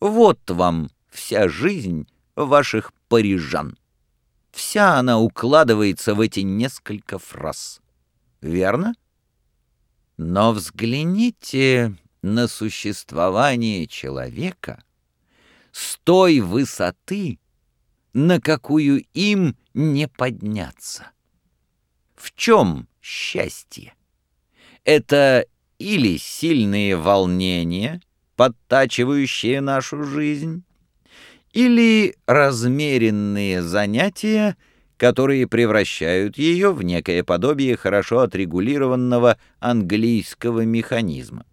Вот вам вся жизнь ваших парижан. Вся она укладывается в эти несколько фраз. Верно? Но взгляните на существование человека с той высоты, на какую им не подняться. В чем счастье? Это или сильные волнения, подтачивающие нашу жизнь, или размеренные занятия, которые превращают ее в некое подобие хорошо отрегулированного английского механизма.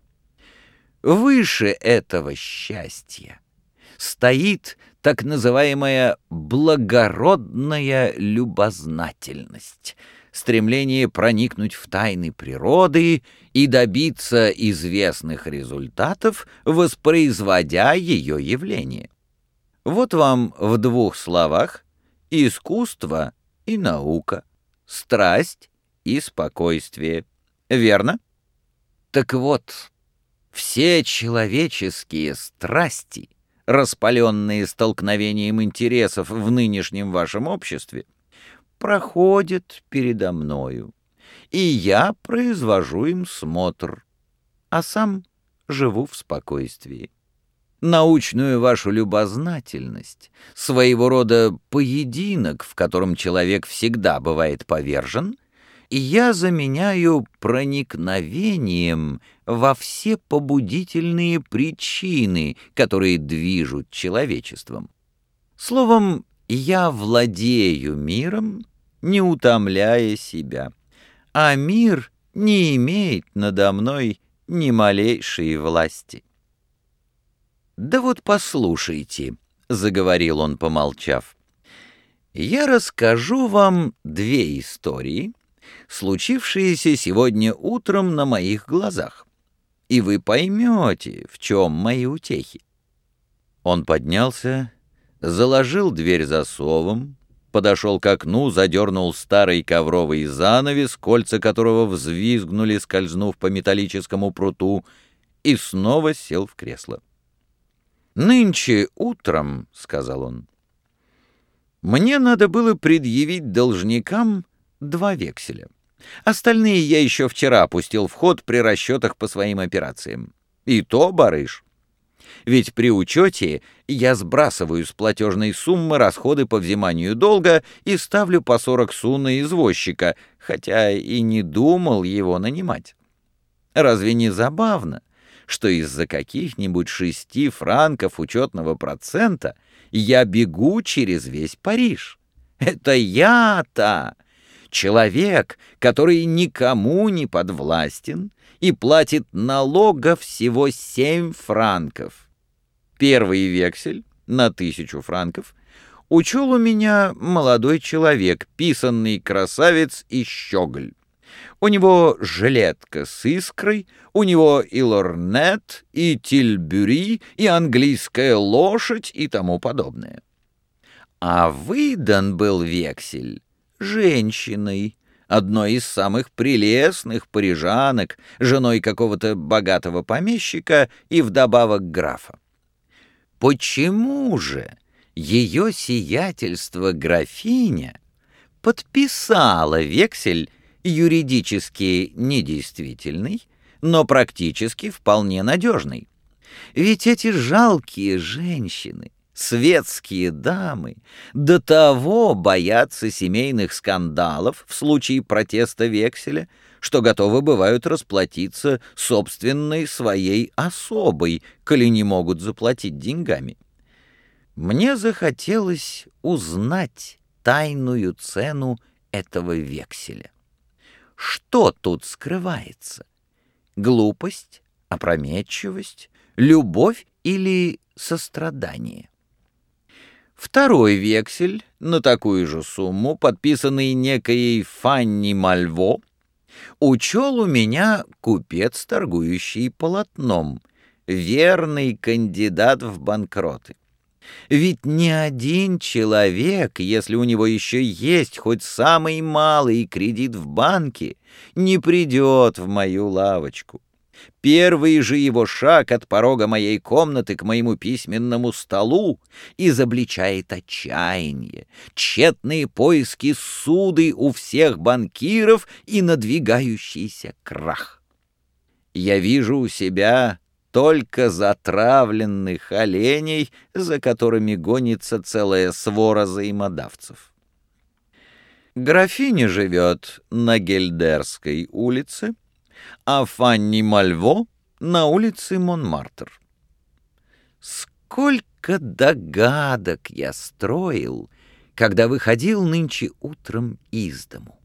Выше этого счастья стоит так называемая благородная любознательность, стремление проникнуть в тайны природы и добиться известных результатов, воспроизводя ее явление. Вот вам в двух словах искусство и наука, страсть и спокойствие. Верно? Так вот, все человеческие страсти — распаленные столкновением интересов в нынешнем вашем обществе, проходят передо мною, и я произвожу им смотр, а сам живу в спокойствии. Научную вашу любознательность, своего рода поединок, в котором человек всегда бывает повержен — я заменяю проникновением во все побудительные причины, которые движут человечеством. Словом, я владею миром, не утомляя себя, а мир не имеет надо мной ни малейшей власти. «Да вот послушайте», — заговорил он, помолчав, — «я расскажу вам две истории» случившееся сегодня утром на моих глазах, и вы поймете, в чем мои утехи. Он поднялся, заложил дверь засовом, подошел к окну, задернул старый ковровый занавес, кольца которого взвизгнули, скользнув по металлическому пруту, и снова сел в кресло. «Нынче утром, — сказал он, — мне надо было предъявить должникам два векселя. Остальные я еще вчера пустил в ход при расчетах по своим операциям. И то, барыш. Ведь при учете я сбрасываю с платежной суммы расходы по взиманию долга и ставлю по 40 су на извозчика, хотя и не думал его нанимать. Разве не забавно, что из-за каких-нибудь шести франков учетного процента я бегу через весь Париж? Это я-то! Человек, который никому не подвластен и платит налога всего семь франков. Первый вексель на тысячу франков учел у меня молодой человек, писанный красавец и щеголь. У него жилетка с искрой, у него и лорнет, и тильбюри, и английская лошадь и тому подобное. А выдан был вексель женщиной, одной из самых прелестных парижанок, женой какого-то богатого помещика и вдобавок графа. Почему же ее сиятельство графиня подписала вексель юридически недействительный, но практически вполне надежный? Ведь эти жалкие женщины — Светские дамы до того боятся семейных скандалов в случае протеста векселя, что готовы бывают расплатиться собственной своей особой, коли не могут заплатить деньгами. Мне захотелось узнать тайную цену этого векселя. Что тут скрывается? Глупость, опрометчивость, любовь или сострадание? Второй вексель на такую же сумму, подписанный некой Фанни Мальво, учел у меня купец, торгующий полотном, верный кандидат в банкроты. Ведь ни один человек, если у него еще есть хоть самый малый кредит в банке, не придет в мою лавочку. Первый же его шаг от порога моей комнаты к моему письменному столу изобличает отчаяние, тщетные поиски суды у всех банкиров и надвигающийся крах. Я вижу у себя только затравленных оленей, за которыми гонится целая свора взаимодавцев. Графиня живет на Гельдерской улице, а Фанни Мальво на улице Монмартр. Сколько догадок я строил, когда выходил нынче утром из дому.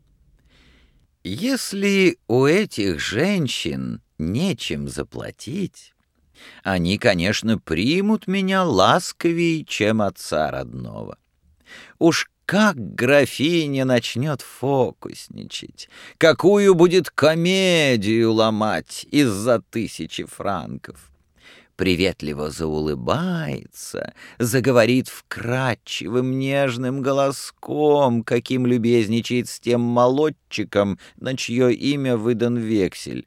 Если у этих женщин нечем заплатить, они, конечно, примут меня ласковее, чем отца родного. Уж как графиня начнет фокусничать, какую будет комедию ломать из-за тысячи франков. Приветливо заулыбается, заговорит вкрадчивым нежным голоском, каким любезничает с тем молодчиком, на чье имя выдан вексель.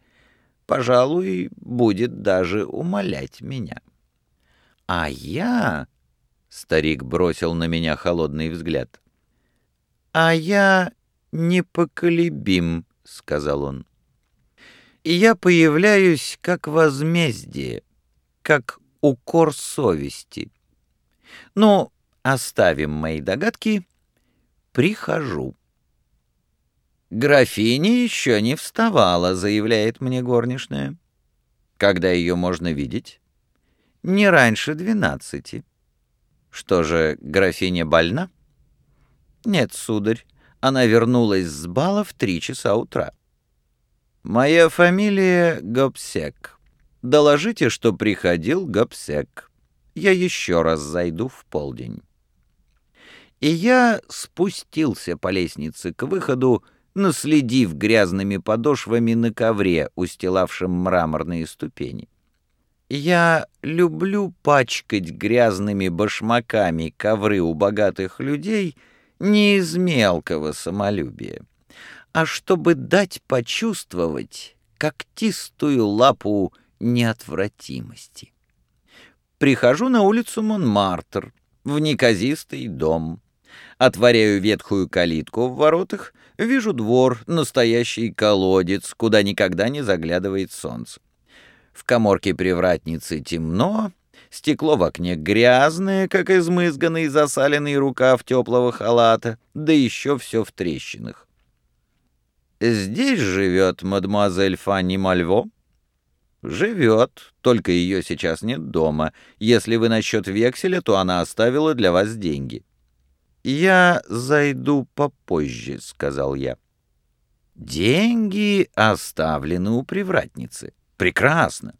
Пожалуй, будет даже умолять меня. А я... Старик бросил на меня холодный взгляд. «А я непоколебим», — сказал он. «И я появляюсь как возмездие, как укор совести. Ну, оставим мои догадки, прихожу». «Графиня еще не вставала», — заявляет мне горничная. «Когда ее можно видеть?» «Не раньше двенадцати». «Что же, графиня больна?» «Нет, сударь, она вернулась с бала в три часа утра». «Моя фамилия Гобсек. Доложите, что приходил Гобсек. Я еще раз зайду в полдень». И я спустился по лестнице к выходу, наследив грязными подошвами на ковре, устилавшем мраморные ступени. Я люблю пачкать грязными башмаками ковры у богатых людей — не из мелкого самолюбия, а чтобы дать почувствовать когтистую лапу неотвратимости. Прихожу на улицу Монмартр, в неказистый дом. Отворяю ветхую калитку в воротах, вижу двор, настоящий колодец, куда никогда не заглядывает солнце. В коморке привратницы темно, Стекло в окне грязное, как измызганный засаленный рукав теплого халата, да еще все в трещинах. «Здесь живет мадемуазель Фанни Мальво?» «Живет, только ее сейчас нет дома. Если вы насчет векселя, то она оставила для вас деньги». «Я зайду попозже», — сказал я. «Деньги оставлены у привратницы. Прекрасно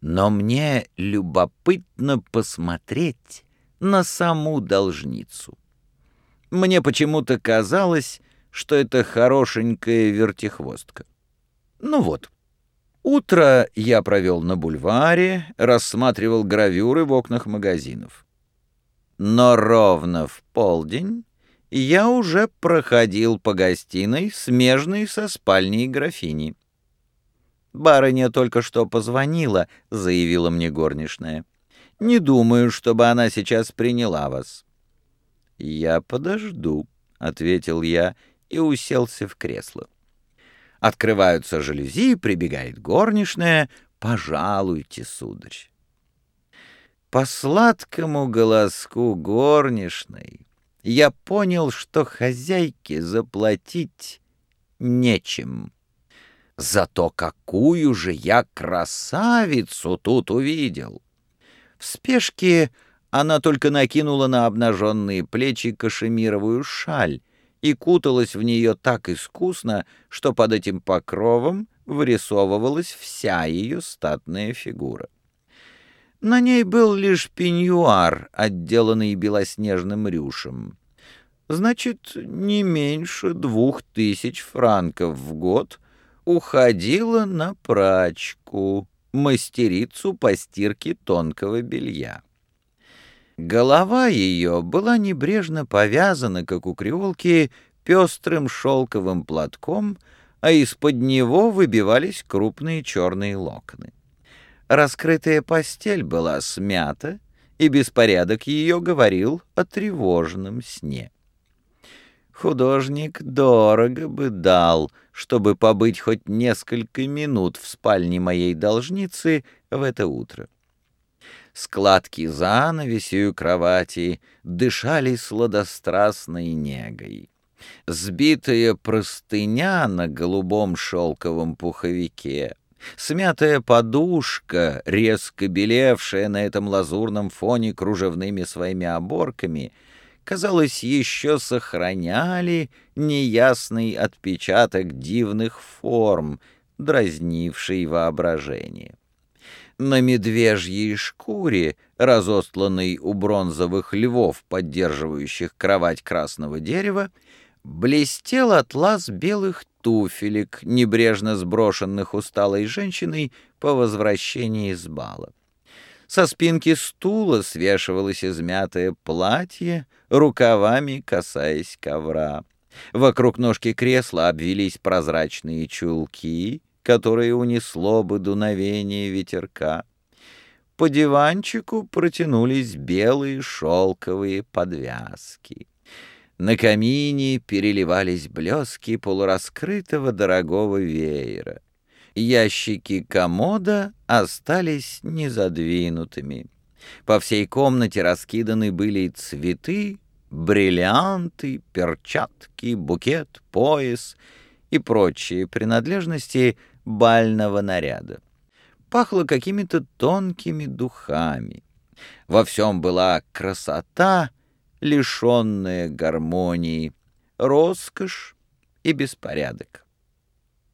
но мне любопытно посмотреть на саму должницу. Мне почему-то казалось, что это хорошенькая вертихвостка. Ну вот, утро я провел на бульваре, рассматривал гравюры в окнах магазинов. Но ровно в полдень я уже проходил по гостиной, смежной со спальней графини. «Барыня только что позвонила», — заявила мне горничная. «Не думаю, чтобы она сейчас приняла вас». «Я подожду», — ответил я и уселся в кресло. Открываются жалюзи, прибегает горничная. «Пожалуйте, сударь». По сладкому голоску горничной я понял, что хозяйке заплатить нечем. Зато какую же я красавицу тут увидел! В спешке она только накинула на обнаженные плечи кашемировую шаль и куталась в нее так искусно, что под этим покровом вырисовывалась вся ее статная фигура. На ней был лишь пеньюар, отделанный белоснежным рюшем. Значит, не меньше двух тысяч франков в год — уходила на прачку, мастерицу по стирке тонкого белья. Голова ее была небрежно повязана, как у креолки, пестрым шелковым платком, а из-под него выбивались крупные черные локоны. Раскрытая постель была смята, и беспорядок ее говорил о тревожном сне. Художник дорого бы дал, чтобы побыть хоть несколько минут в спальне моей должницы в это утро. Складки занавесью кровати дышали сладострастной негой. Сбитая простыня на голубом шелковом пуховике, смятая подушка, резко белевшая на этом лазурном фоне кружевными своими оборками — казалось, еще сохраняли неясный отпечаток дивных форм, дразнивший воображение. На медвежьей шкуре, разостланной у бронзовых львов, поддерживающих кровать красного дерева, блестел атлас белых туфелек, небрежно сброшенных усталой женщиной по возвращении с бала. Со спинки стула свешивалось измятое платье, рукавами касаясь ковра. Вокруг ножки кресла обвелись прозрачные чулки, которые унесло бы дуновение ветерка. По диванчику протянулись белые шелковые подвязки. На камине переливались блески полураскрытого дорогого веера. Ящики комода остались незадвинутыми. По всей комнате раскиданы были цветы, бриллианты, перчатки, букет, пояс и прочие принадлежности бального наряда. Пахло какими-то тонкими духами. Во всем была красота, лишенная гармонии, роскошь и беспорядок.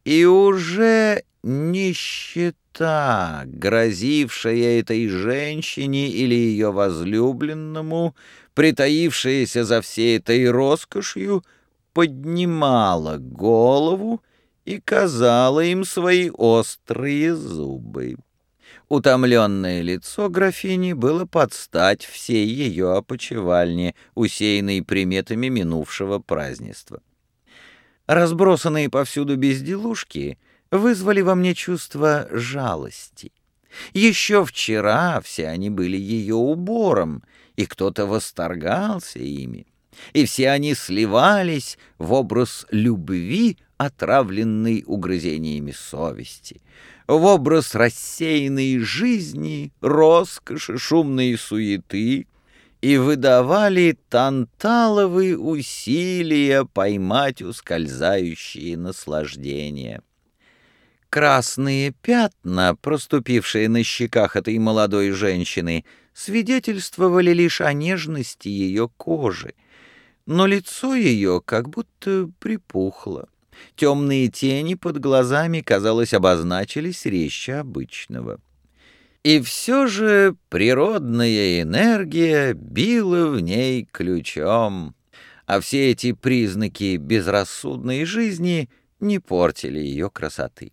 И уже нищета, грозившая этой женщине или ее возлюбленному, притаившаяся за всей этой роскошью, поднимала голову и казала им свои острые зубы. Утомленное лицо графини было под стать всей ее опочивальне, усеянной приметами минувшего празднества. Разбросанные повсюду безделушки вызвали во мне чувство жалости. Еще вчера все они были ее убором, и кто-то восторгался ими. И все они сливались в образ любви, отравленной угрызениями совести, в образ рассеянной жизни, роскоши, шумной суеты, и выдавали танталовые усилия поймать ускользающие наслаждения. Красные пятна, проступившие на щеках этой молодой женщины, свидетельствовали лишь о нежности ее кожи, но лицо ее как будто припухло. Темные тени под глазами, казалось, обозначились резче обычного. И все же природная энергия била в ней ключом, а все эти признаки безрассудной жизни не портили ее красоты.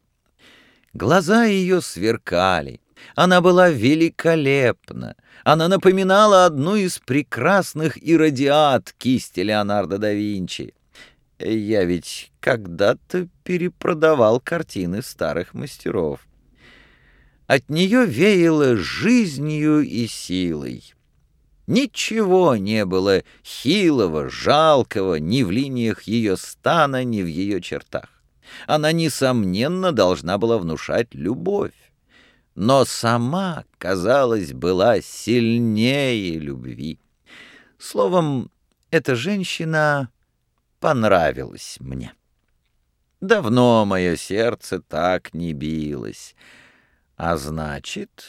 Глаза ее сверкали, она была великолепна, она напоминала одну из прекрасных иродиат кисти Леонардо да Винчи. Я ведь когда-то перепродавал картины старых мастеров. От нее веяло жизнью и силой. Ничего не было хилого, жалкого ни в линиях ее стана, ни в ее чертах. Она, несомненно, должна была внушать любовь. Но сама, казалось, была сильнее любви. Словом, эта женщина понравилась мне. Давно мое сердце так не билось. А значит,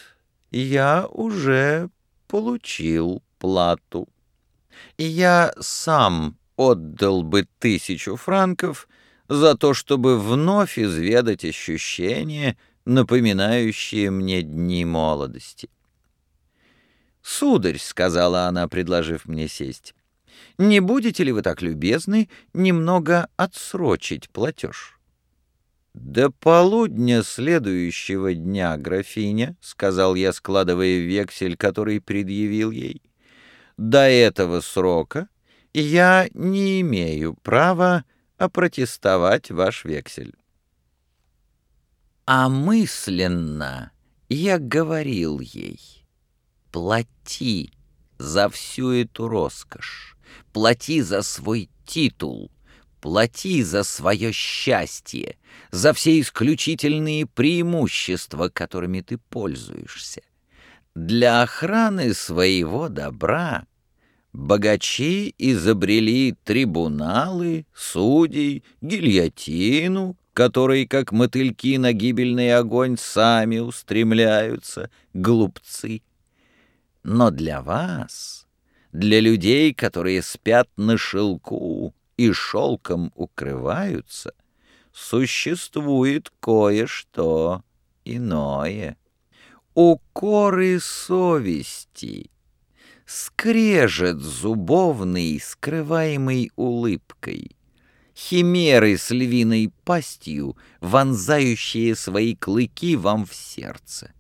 я уже получил плату. Я сам отдал бы тысячу франков за то, чтобы вновь изведать ощущения, напоминающие мне дни молодости. «Сударь», — сказала она, предложив мне сесть, — «не будете ли вы так любезны немного отсрочить платеж?» «До полудня следующего дня, графиня», — сказал я, складывая вексель, который предъявил ей, — «до этого срока я не имею права опротестовать ваш вексель». А мысленно я говорил ей, плати за всю эту роскошь, плати за свой титул, плати за свое счастье, за все исключительные преимущества, которыми ты пользуешься. Для охраны своего добра богачи изобрели трибуналы, судей, гильотину, которые, как мотыльки на гибельный огонь, сами устремляются, глупцы. Но для вас, для людей, которые спят на шелку и шелком укрываются, существует кое-что иное. Укоры совести, скрежет зубовный, скрываемый улыбкой — химеры с львиной пастью, вонзающие свои клыки вам в сердце.